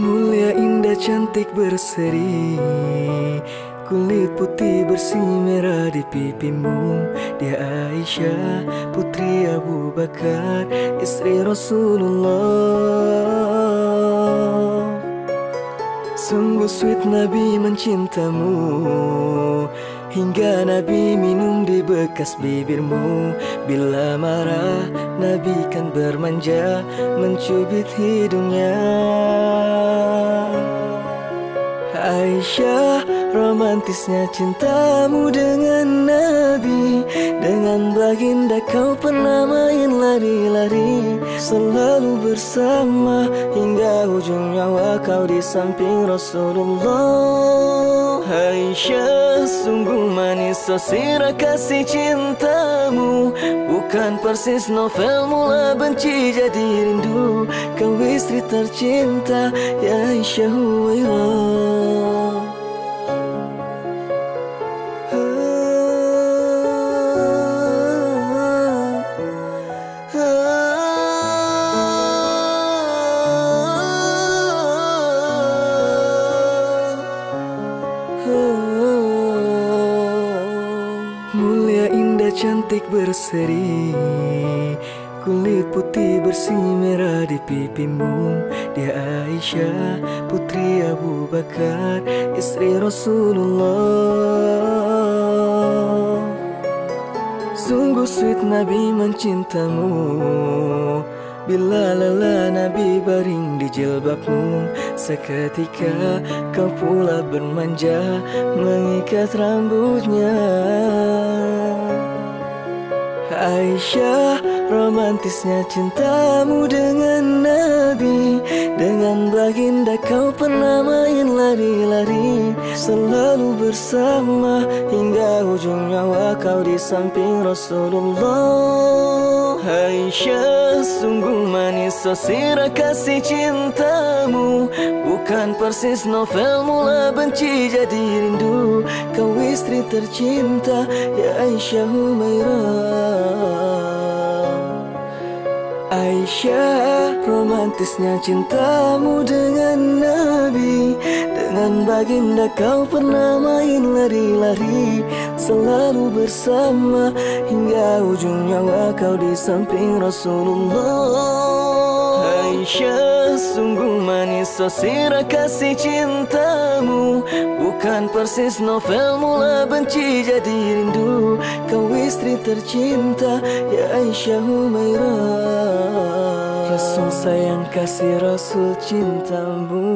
Mulia indah cantik berseri. Kulit putih bersih merah di pipimu. Dia Aisyah putri Abu Bakar Istri Rasulullah. Sungguh sweet Nabi mencintamu Hingga Nabi minum di bekas bibirmu. Bila marah Nabi kan bermanja Mencubit hidungnya Aisyah romantisnya cintamu dengan Nabi. Dengan baginda kau pernah main lari-lari. Selalu bersama hingga ujung nyawa kau di samping Rasulullah. Aisyah sungguh manis sosira kasih cintamu. Bukan persis novel mula benci jadi rindu. Kau tercinta ya Aisyah Huwairah Mulia indah cantik berseri Kulit putih bersih merah di pipimu. Dia Aisyah putri Abu Bakar Istri Rasulullah. Sungguh sweet Nabi mencintamu. Bila lelah Nabi baring di jilbabmu Seketika kau pula bermanja Mengikat rambutnya. Aisyah romantisnya cintamu dengan Nabi Dengan baginda kau pernah main lari-lari. Selalu bersama hingga ujung nyawa kau di samping Rasulullah. Aisyah sungguh manis sosira kasih cintamu. Bukan persis novel mula benci jadi rindu. Kau istri tercinta ya Aisyah Humairah Aisyah romantisnya cintamu dengan Nabi. Dengan baginda kau pernah main lari-lari Selalu bersama hingga ujung nyawa kau di samping Rasulullah. Aisyah sungguh manis sosira kasih cintamu. Bukan persis novel mula benci jadi rindu. Kau tercinta ya Aisyah Humairah. Rasul sayang kasih Rasul cintamu